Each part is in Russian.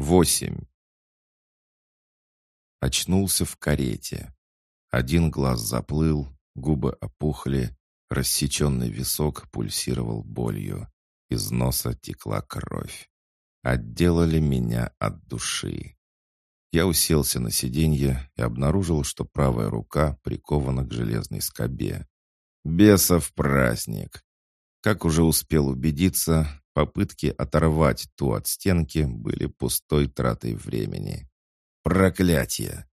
Восемь. Очнулся в карете. Один глаз заплыл, губы опухли, рассеченный висок пульсировал болью. Из носа текла кровь. Отделали меня от души. Я уселся на сиденье и обнаружил, что правая рука прикована к железной скобе. Бесов праздник! Как уже успел убедиться, попытки оторвать ту от стенки были пустой тратой времени. Проклятие!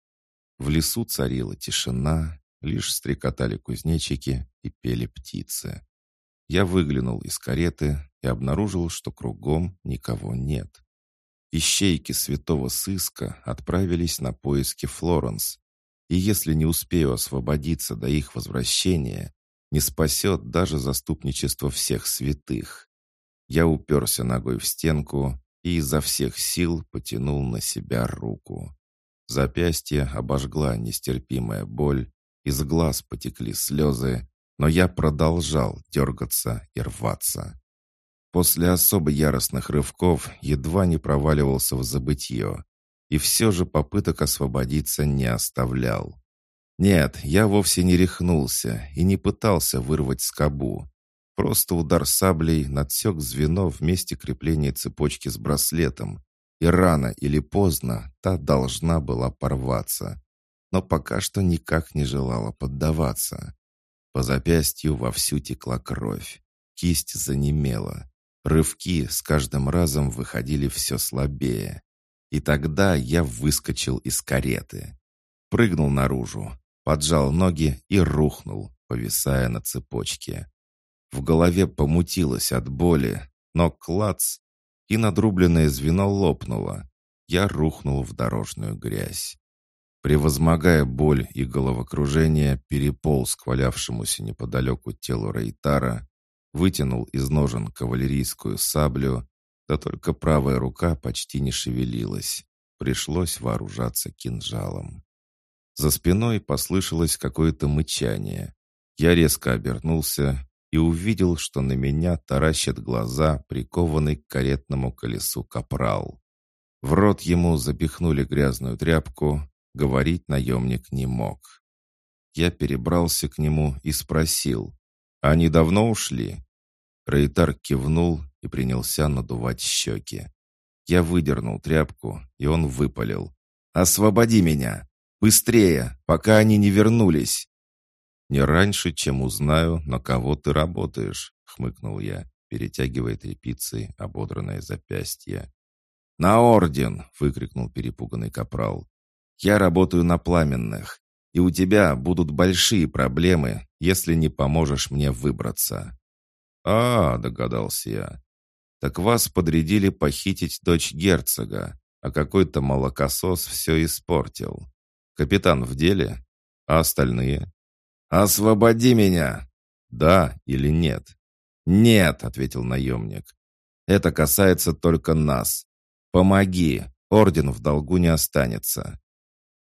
В лесу царила тишина, лишь стрекотали кузнечики и пели птицы. Я выглянул из кареты и обнаружил, что кругом никого нет. Ищейки святого сыска отправились на поиски Флоренс, и если не успею освободиться до их возвращения, не спасет даже заступничество всех святых. Я уперся ногой в стенку и изо всех сил потянул на себя руку. Запястье обожгла нестерпимая боль, из глаз потекли слезы, но я продолжал дергаться и рваться. После особо яростных рывков едва не проваливался в забытье, и все же попыток освободиться не оставлял. Нет, я вовсе не рехнулся и не пытался вырвать скобу. Просто удар саблей надсек звено в месте крепления цепочки с браслетом, и рано или поздно та должна была порваться. Но пока что никак не желала поддаваться. По запястью вовсю текла кровь. Кисть занемела. Рывки с каждым разом выходили все слабее. И тогда я выскочил из кареты. Прыгнул наружу, поджал ноги и рухнул, повисая на цепочке. В голове помутилось от боли, но клац, и надрубленное звено лопнуло. Я рухнул в дорожную грязь. Превозмогая боль и головокружение, переполз к валявшемуся неподалеку телу Рейтара, вытянул из ножен кавалерийскую саблю, да только правая рука почти не шевелилась. Пришлось вооружаться кинжалом. За спиной послышалось какое-то мычание. Я резко обернулся и увидел, что на меня таращат глаза, прикованный к каретному колесу капрал. В рот ему запихнули грязную тряпку, говорить наемник не мог. Я перебрался к нему и спросил, «Они давно ушли?» Рейтар кивнул и принялся надувать щеки. Я выдернул тряпку, и он выпалил. «Освободи меня! Быстрее, пока они не вернулись!» «Не раньше, чем узнаю, на кого ты работаешь», — хмыкнул я, перетягивая тряпицей ободранное запястье. «На орден!» — выкрикнул перепуганный капрал. «Я работаю на пламенных, и у тебя будут большие проблемы, если не поможешь мне выбраться». «А, — догадался я, — так вас подрядили похитить дочь герцога, а какой-то молокосос все испортил. Капитан в деле? А остальные? «Освободи меня!» «Да или нет?» «Нет», — ответил наемник. «Это касается только нас. Помоги, орден в долгу не останется».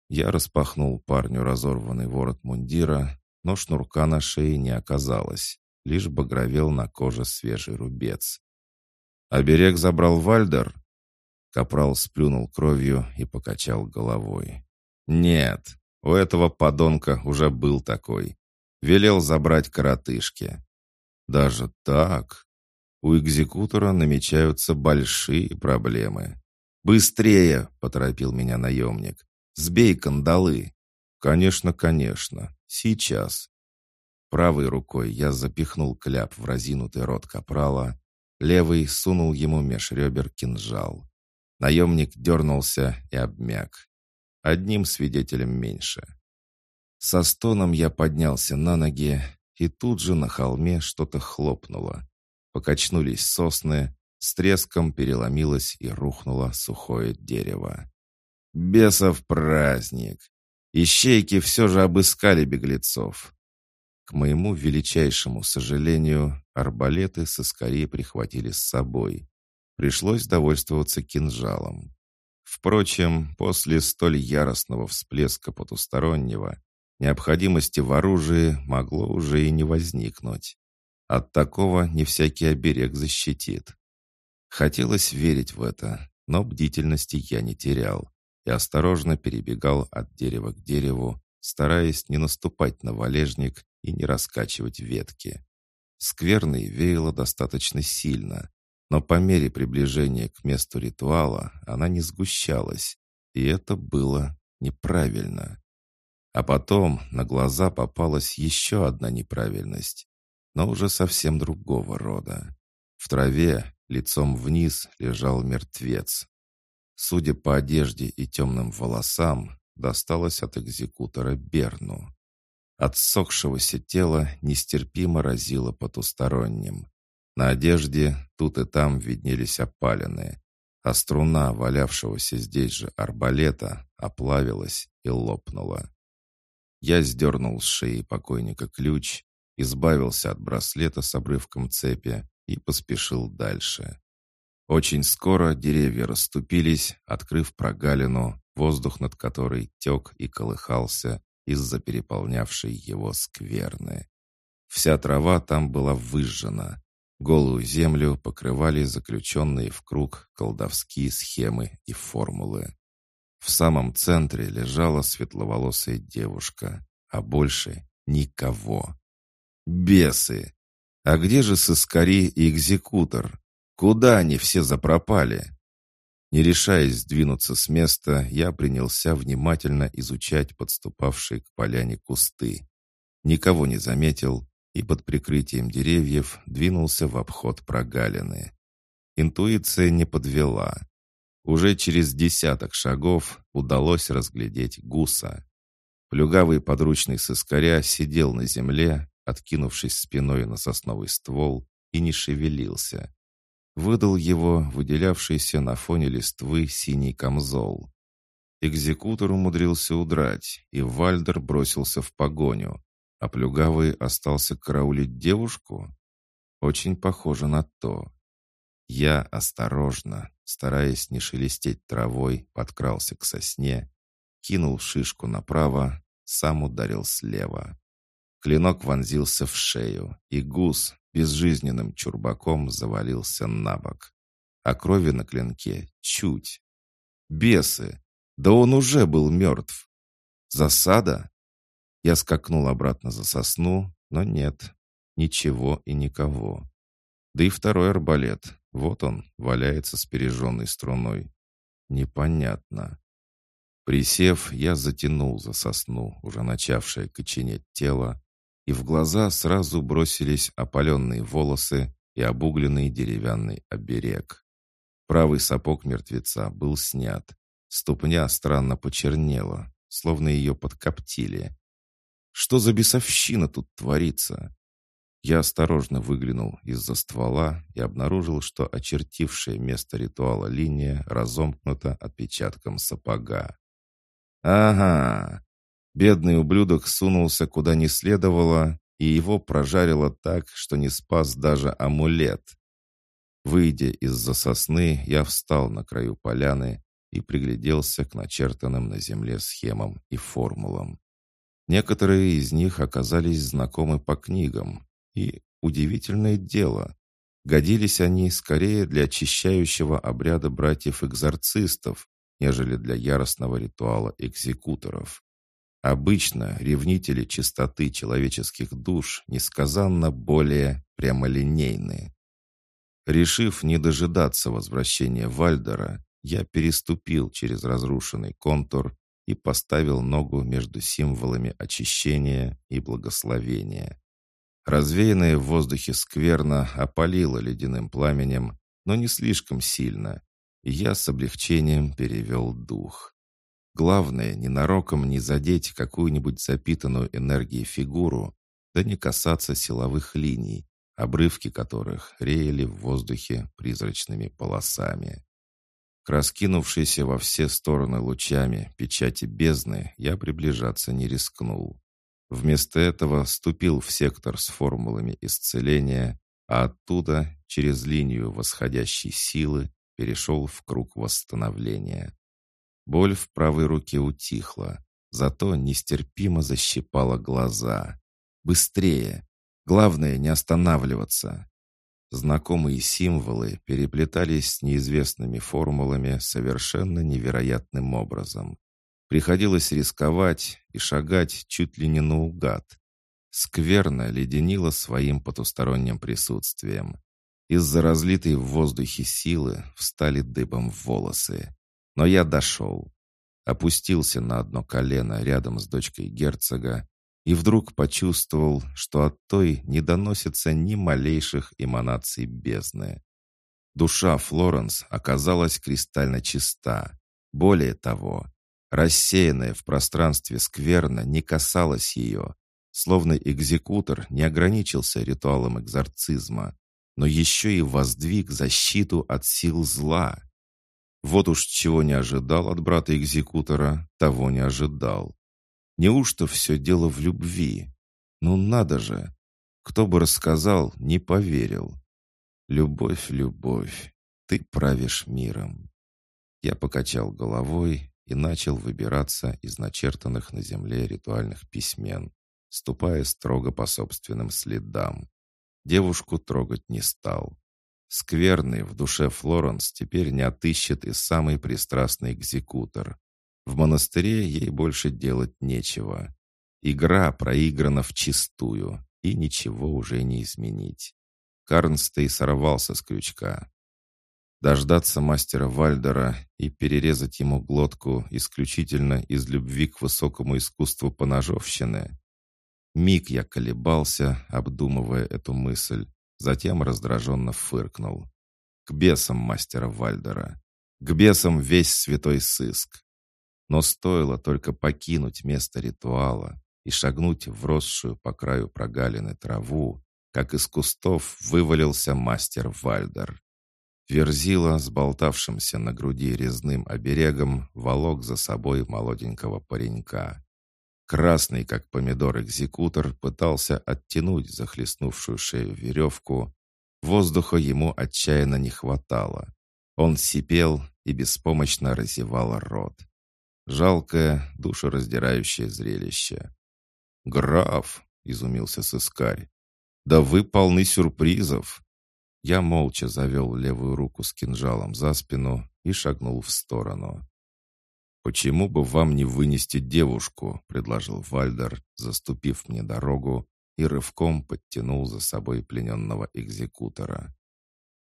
Я распахнул парню разорванный ворот мундира, но шнурка на шее не оказалось, лишь багровел на коже свежий рубец. «Оберег забрал Вальдер?» Капрал сплюнул кровью и покачал головой. «Нет, у этого подонка уже был такой. Велел забрать коротышки». «Даже так?» У экзекутора намечаются большие проблемы. «Быстрее!» — поторопил меня наемник. «Сбей кандалы!» «Конечно, конечно. Сейчас!» Правой рукой я запихнул кляп в разинутый рот капрала, левый сунул ему меж ребер кинжал. Наемник дернулся и обмяк. Одним свидетелем меньше. Со стоном я поднялся на ноги, и тут же на холме что-то хлопнуло. Покачнулись сосны, с треском переломилось и рухнуло сухое дерево. Бесов праздник! Ищейки все же обыскали беглецов. К моему величайшему сожалению, арбалеты соскорее прихватили с собой. Пришлось довольствоваться кинжалом. Впрочем, после столь яростного всплеска потустороннего, необходимости в оружии могло уже и не возникнуть. От такого не всякий оберег защитит. Хотелось верить в это, Но бдительности я не терял и осторожно перебегал от дерева к дереву, стараясь не наступать на валежник и не раскачивать ветки. Скверный веяло достаточно сильно, но по мере приближения к месту ритуала она не сгущалась, и это было неправильно. А потом на глаза попалась еще одна неправильность, но уже совсем другого рода. В траве, лицом вниз, лежал мертвец. Судя по одежде и темным волосам, досталось от экзекутора Берну. От сохшегося тела нестерпимо разило потусторонним. На одежде тут и там виднелись опаленные, а струна валявшегося здесь же арбалета оплавилась и лопнула. Я сдернул с шеи покойника ключ, избавился от браслета с обрывком цепи и поспешил дальше. Очень скоро деревья расступились, открыв прогалину, воздух над которой тек и колыхался из-за переполнявшей его скверны. Вся трава там была выжжена, Голую землю покрывали заключенные в круг колдовские схемы и формулы. В самом центре лежала светловолосая девушка, а больше никого. Бесы! А где же сыскари и экзекутор? Куда они все запропали? Не решаясь сдвинуться с места, я принялся внимательно изучать подступавшие к поляне кусты. Никого не заметил, и под прикрытием деревьев двинулся в обход прогалины. Интуиция не подвела. Уже через десяток шагов удалось разглядеть гуса. Плюгавый подручный сыскаря сидел на земле, откинувшись спиной на сосновый ствол, и не шевелился. Выдал его выделявшийся на фоне листвы синий камзол. Экзекутор умудрился удрать, и Вальдер бросился в погоню, а плюгавый остался караулить девушку? Очень похоже на то. Я осторожно, стараясь не шелестеть травой, подкрался к сосне, кинул шишку направо, сам ударил слева. Клинок вонзился в шею, и гус безжизненным чурбаком завалился на бок. А крови на клинке чуть. Бесы! Да он уже был мертв. Засада? Я скакнул обратно за сосну, но нет, ничего и никого. Да и второй арбалет, вот он, валяется с пережженной струной. Непонятно. Присев, я затянул за сосну, уже начавшее коченеть тело, и в глаза сразу бросились опаленные волосы и обугленный деревянный оберег. Правый сапог мертвеца был снят. Ступня странно почернела, словно ее подкоптили. Что за бесовщина тут творится? Я осторожно выглянул из-за ствола и обнаружил, что очертившая место ритуала линия разомкнута отпечатком сапога. «Ага!» Бедный ублюдок сунулся куда не следовало, и его прожарило так, что не спас даже амулет. Выйдя из-за сосны, я встал на краю поляны и пригляделся к начертанным на земле схемам и формулам. Некоторые из них оказались знакомы по книгам, и, удивительное дело, годились они скорее для очищающего обряда братьев-экзорцистов, нежели для яростного ритуала экзекуторов. Обычно ревнители чистоты человеческих душ несказанно более прямолинейны. Решив не дожидаться возвращения Вальдера, я переступил через разрушенный контур и поставил ногу между символами очищения и благословения. Развеянное в воздухе скверно опалило ледяным пламенем, но не слишком сильно, и я с облегчением перевел дух. Главное, ненароком не задеть какую-нибудь запитанную энергией фигуру, да не касаться силовых линий, обрывки которых реяли в воздухе призрачными полосами. К раскинувшейся во все стороны лучами печати бездны я приближаться не рискнул. Вместо этого ступил в сектор с формулами исцеления, а оттуда, через линию восходящей силы, перешел в круг восстановления. Боль в правой руке утихла, зато нестерпимо защипала глаза. «Быстрее! Главное не останавливаться!» Знакомые символы переплетались с неизвестными формулами совершенно невероятным образом. Приходилось рисковать и шагать чуть ли не наугад. Скверно леденило своим потусторонним присутствием. Из-за разлитой в воздухе силы встали дыбом волосы. Но я дошел. Опустился на одно колено рядом с дочкой герцога и вдруг почувствовал, что от той не доносится ни малейших эманаций бездны. Душа Флоренс оказалась кристально чиста. Более того, рассеянная в пространстве скверно не касалась ее, словно экзекутор не ограничился ритуалом экзорцизма, но еще и воздвиг защиту от сил зла. Вот уж чего не ожидал от брата-экзекутора, того не ожидал. Неужто все дело в любви? Ну надо же! Кто бы рассказал, не поверил. Любовь, любовь, ты правишь миром. Я покачал головой и начал выбираться из начертанных на земле ритуальных письмен, ступая строго по собственным следам. Девушку трогать не стал. Скверный в душе Флоренс теперь не отыщет и самый пристрастный экзекутор. В монастыре ей больше делать нечего. Игра проиграна вчистую, и ничего уже не изменить. Карнстей сорвался с крючка. Дождаться мастера Вальдера и перерезать ему глотку исключительно из любви к высокому искусству поножовщины. Миг я колебался, обдумывая эту мысль, затем раздраженно фыркнул. К бесам мастера Вальдера. К бесам весь святой сыск. Но стоило только покинуть место ритуала и шагнуть в росшую по краю прогалины траву, как из кустов вывалился мастер Вальдер. Верзила с болтавшимся на груди резным оберегом волок за собой молоденького паренька. Красный, как помидор экзекутор, пытался оттянуть захлестнувшую шею веревку. Воздуха ему отчаянно не хватало. Он сипел и беспомощно разевал рот. Жалкое, душераздирающее зрелище. «Граф!» — изумился сыскарь. «Да вы полны сюрпризов!» Я молча завел левую руку с кинжалом за спину и шагнул в сторону. «Почему бы вам не вынести девушку?» — предложил Вальдер, заступив мне дорогу и рывком подтянул за собой плененного экзекутора.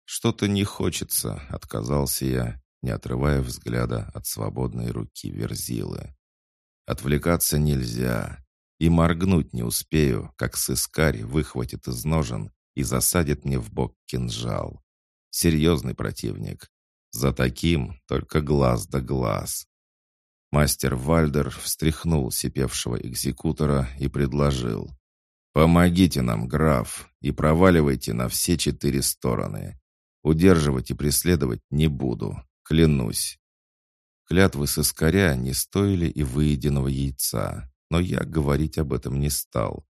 «Что-то не хочется», — отказался я не отрывая взгляда от свободной руки Верзилы. «Отвлекаться нельзя, и моргнуть не успею, как сыскарь выхватит из ножен и засадит мне в бок кинжал. Серьезный противник. За таким только глаз да глаз». Мастер Вальдер встряхнул сипевшего экзекутора и предложил. «Помогите нам, граф, и проваливайте на все четыре стороны. Удерживать и преследовать не буду. Клянусь. Клятвы соскаря не стоили и выеденного яйца, но я говорить об этом не стал.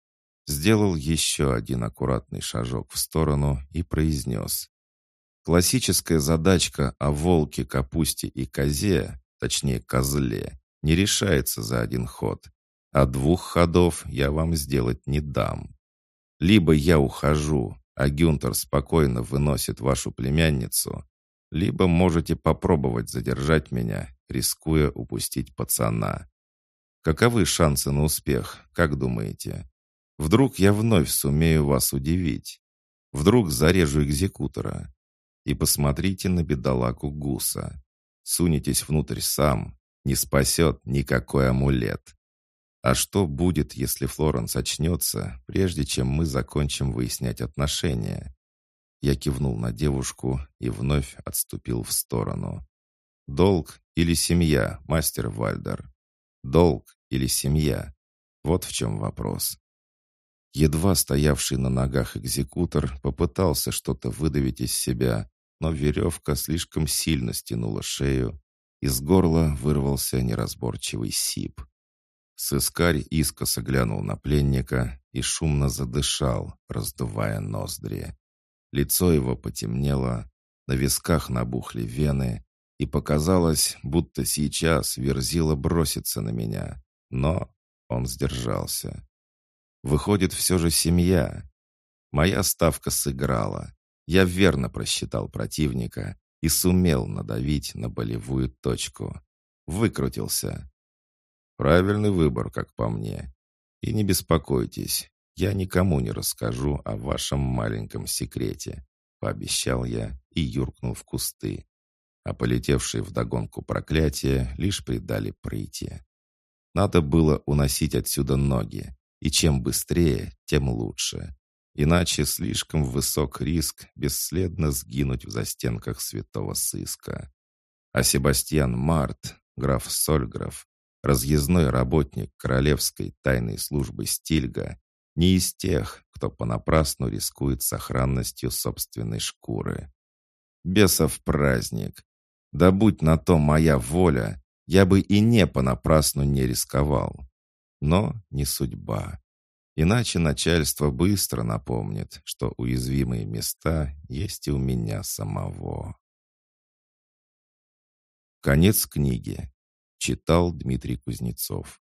Сделал еще один аккуратный шажок в сторону и произнес. Классическая задачка о волке, капусте и козе, точнее козле, не решается за один ход, а двух ходов я вам сделать не дам. Либо я ухожу, а Гюнтер спокойно выносит вашу племянницу, либо можете попробовать задержать меня, рискуя упустить пацана. Каковы шансы на успех, как думаете? Вдруг я вновь сумею вас удивить? Вдруг зарежу экзекутора? И посмотрите на бедолагу Гуса. Сунетесь внутрь сам, не спасет никакой амулет. А что будет, если Флоренс очнется, прежде чем мы закончим выяснять отношения? Я кивнул на девушку и вновь отступил в сторону. «Долг или семья, мастер Вальдер? Долг или семья? Вот в чем вопрос». Едва стоявший на ногах экзекутор попытался что-то выдавить из себя, но веревка слишком сильно стянула шею, из горла вырвался неразборчивый сип. Сыскарь искоса глянул на пленника и шумно задышал, раздувая ноздри. Лицо его потемнело, на висках набухли вены, и показалось, будто сейчас Верзила бросится на меня. Но он сдержался. Выходит, все же семья. Моя ставка сыграла. Я верно просчитал противника и сумел надавить на болевую точку. Выкрутился. Правильный выбор, как по мне. И не беспокойтесь, я никому не расскажу о вашем маленьком секрете, пообещал я и юркнул в кусты. А полетевшие вдогонку проклятия лишь придали прыти. Надо было уносить отсюда ноги, и чем быстрее, тем лучше. Иначе слишком высок риск бесследно сгинуть в застенках святого сыска. А Себастьян Март, граф Сольграф, разъездной работник королевской тайной службы Стильга, не из тех, кто понапрасну рискует сохранностью собственной шкуры. Бесов праздник. Да будь на то моя воля, я бы и не понапрасну не рисковал. Но не судьба. Иначе начальство быстро напомнит, что уязвимые места есть и у меня самого. Конец книги. Читал Дмитрий Кузнецов.